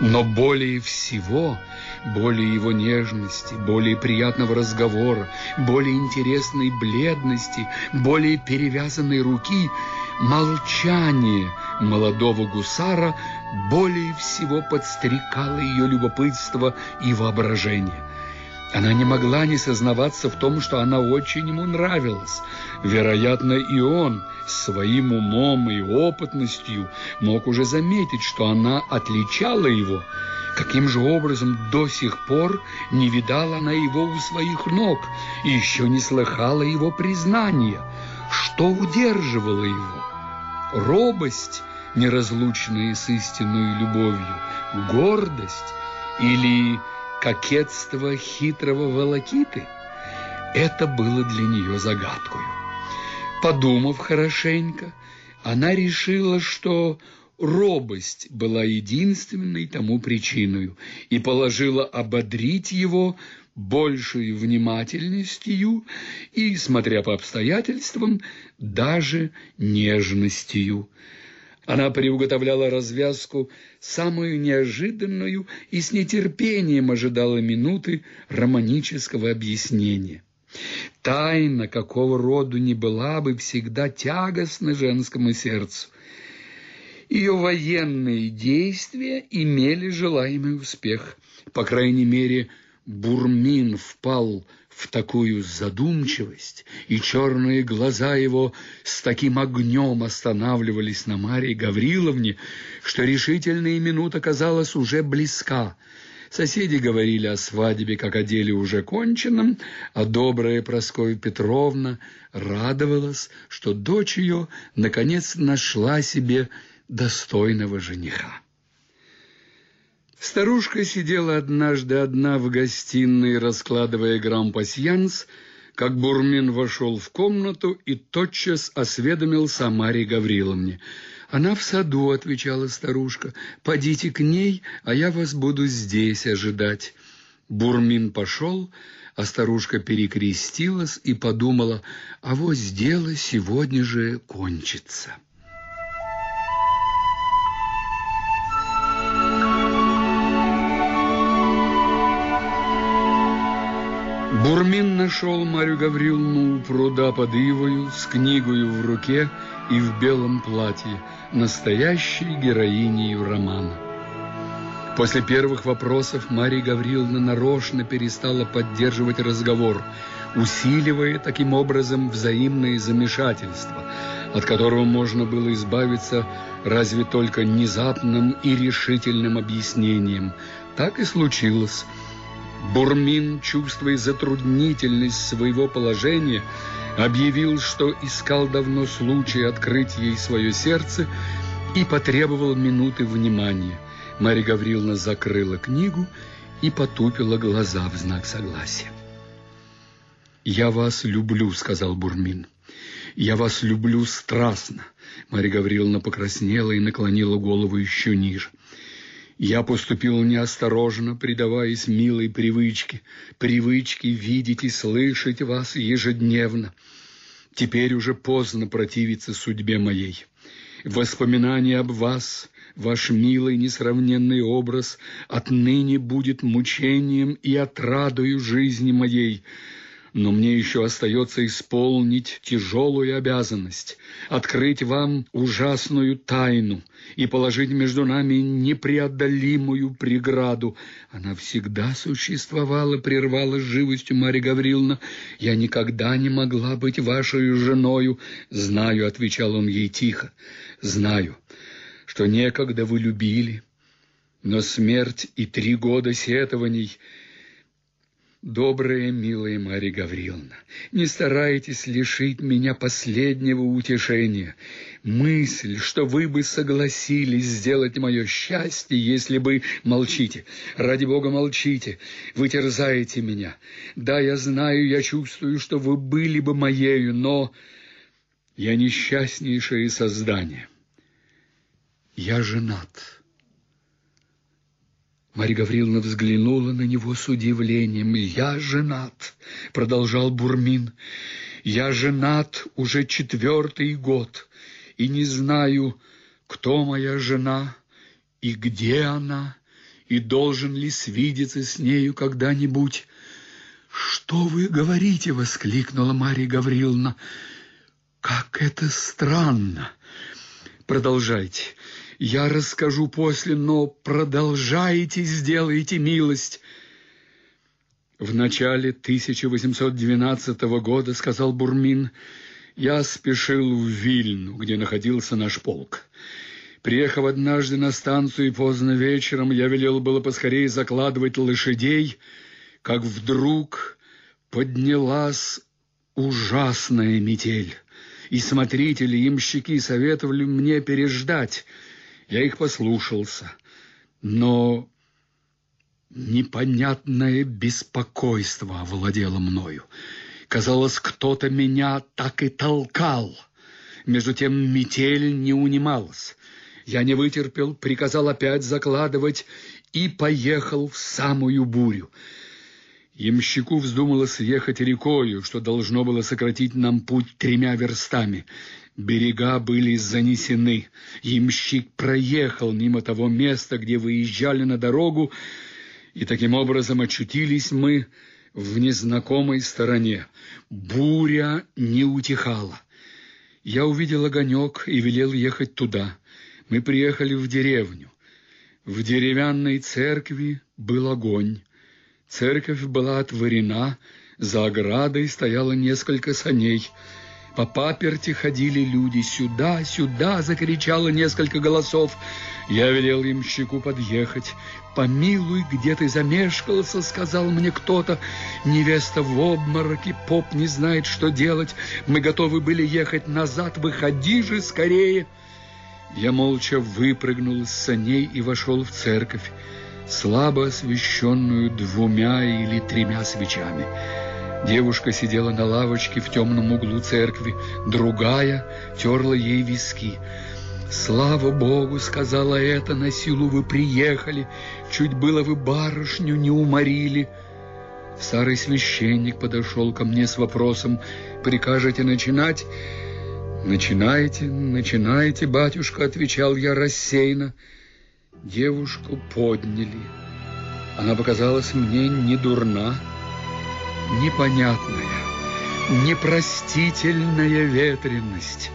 Но более всего, более его нежности, более приятного разговора, более интересной бледности, более перевязанной руки, молчание молодого гусара более всего подстрекало ее любопытство и воображение. Она не могла не сознаваться в том, что она очень ему нравилась. Вероятно, и он своим умом и опытностью мог уже заметить, что она отличала его. Каким же образом до сих пор не видала она его у своих ног и еще не слыхала его признания? Что удерживало его? Робость, неразлучная с истинной любовью, гордость или кокетство хитрого волокиты? Это было для нее загадкой. Подумав хорошенько, она решила, что робость была единственной тому причиной и положила ободрить его большей внимательностью и, смотря по обстоятельствам, даже нежностью. Она приуготовляла развязку самую неожиданную и с нетерпением ожидала минуты романического объяснения. Тайна, какого роду ни была бы, всегда тягостна женскому сердцу. Ее военные действия имели желаемый успех. По крайней мере, Бурмин впал в такую задумчивость, и черные глаза его с таким огнем останавливались на Марии Гавриловне, что решительная минута казалась уже близка. Соседи говорили о свадьбе, как о деле уже конченном, а добрая Прасковья Петровна радовалась, что дочь ее наконец нашла себе достойного жениха. Старушка сидела однажды одна в гостиной, раскладывая грамм-пасьянс, как Бурмин вошел в комнату и тотчас осведомился о Марье Гавриловне. «Она в саду», — отвечала старушка. «Подите к ней, а я вас буду здесь ожидать». Бурмин пошел, а старушка перекрестилась и подумала, а вот дело сегодня же кончится. Бурмин нашел Марью Гавриловну у пруда под Ивою с книгою в руке и в белом платье, настоящей героиней романа. После первых вопросов Мария Гавриловна нарочно перестала поддерживать разговор, усиливая таким образом взаимное замешательство, от которого можно было избавиться разве только внезапным и решительным объяснением. Так и случилось – Бурмин, чувствуя затруднительность своего положения, объявил, что искал давно случай открыть ей свое сердце и потребовал минуты внимания. Марья Гавриловна закрыла книгу и потупила глаза в знак согласия. «Я вас люблю», — сказал Бурмин. «Я вас люблю страстно». Марья Гавриловна покраснела и наклонила голову еще ниже. Я поступил неосторожно, предаваясь милой привычке, привычке видеть и слышать вас ежедневно. Теперь уже поздно противиться судьбе моей. Воспоминание об вас, ваш милый несравненный образ, отныне будет мучением и отрадою жизни моей но мне еще остается исполнить тяжелую обязанность, открыть вам ужасную тайну и положить между нами непреодолимую преграду. Она всегда существовала, прервала живостью Марья Гавриловна. Я никогда не могла быть вашей женою. Знаю, — отвечал он ей тихо, — знаю, что некогда вы любили, но смерть и три года сетований — Добрая, милая Марья Гавриловна, не старайтесь лишить меня последнего утешения. Мысль, что вы бы согласились сделать мое счастье, если бы... Молчите, ради Бога, молчите, вы терзаете меня. Да, я знаю, я чувствую, что вы были бы моею, но я несчастнейшее создание. Я женат. Марья Гавриловна взглянула на него с удивлением. «Я женат», — продолжал Бурмин. «Я женат уже четвертый год и не знаю, кто моя жена и где она, и должен ли свидеться с нею когда-нибудь. «Что вы говорите?» — воскликнула Марья Гавриловна. «Как это странно!» «Продолжайте. Я расскажу после, но продолжайте, сделайте милость». В начале 1812 года, сказал Бурмин, я спешил в Вильну, где находился наш полк. Приехав однажды на станцию поздно вечером, я велел было поскорее закладывать лошадей, как вдруг поднялась ужасная метель. И смотрители, имщики советовали мне переждать. Я их послушался. Но непонятное беспокойство овладело мною. Казалось, кто-то меня так и толкал. Между тем метель не унималась. Я не вытерпел, приказал опять закладывать и поехал в самую бурю. Ямщику вздумалось ехать рекою, что должно было сократить нам путь тремя верстами. Берега были занесены. Ямщик проехал мимо того места, где выезжали на дорогу, и таким образом очутились мы в незнакомой стороне. Буря не утихала. Я увидел огонек и велел ехать туда. Мы приехали в деревню. В деревянной церкви был огонь. Церковь была отворена, за оградой стояло несколько саней. По паперти ходили люди. «Сюда, сюда!» — закричало несколько голосов. Я велел имщику подъехать. «Помилуй, где ты замешкался?» — сказал мне кто-то. «Невеста в обмороке, поп не знает, что делать. Мы готовы были ехать назад. Выходи же скорее!» Я молча выпрыгнул из саней и вошел в церковь, слабо освещенную двумя или тремя свечами. Девушка сидела на лавочке в темном углу церкви, другая терла ей виски. «Слава Богу!» — сказала это, «на силу вы приехали, чуть было вы барышню не уморили». Старый священник подошел ко мне с вопросом, «Прикажете начинать?» «Начинайте, начинайте, батюшка», — отвечал я рассеянно. Девушку подняли. Она показалась мне не дурна, непонятная, непростительная ветренность.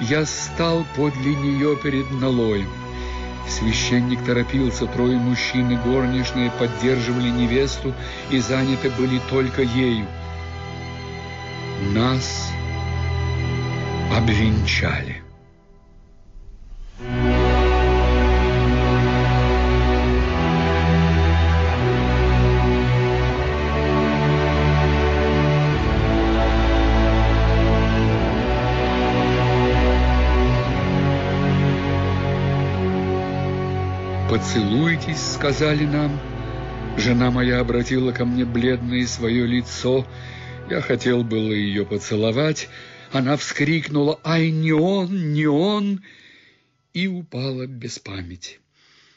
Я стал подле нее перед налоем. Священник торопился, трое мужчин и горничные поддерживали невесту и заняты были только ею. Нас обвенчали. «Поцелуйтесь», — сказали нам. Жена моя обратила ко мне бледное свое лицо. Я хотел было ее поцеловать, она вскрикнула «Ай, не он, не он!» и упала без памяти.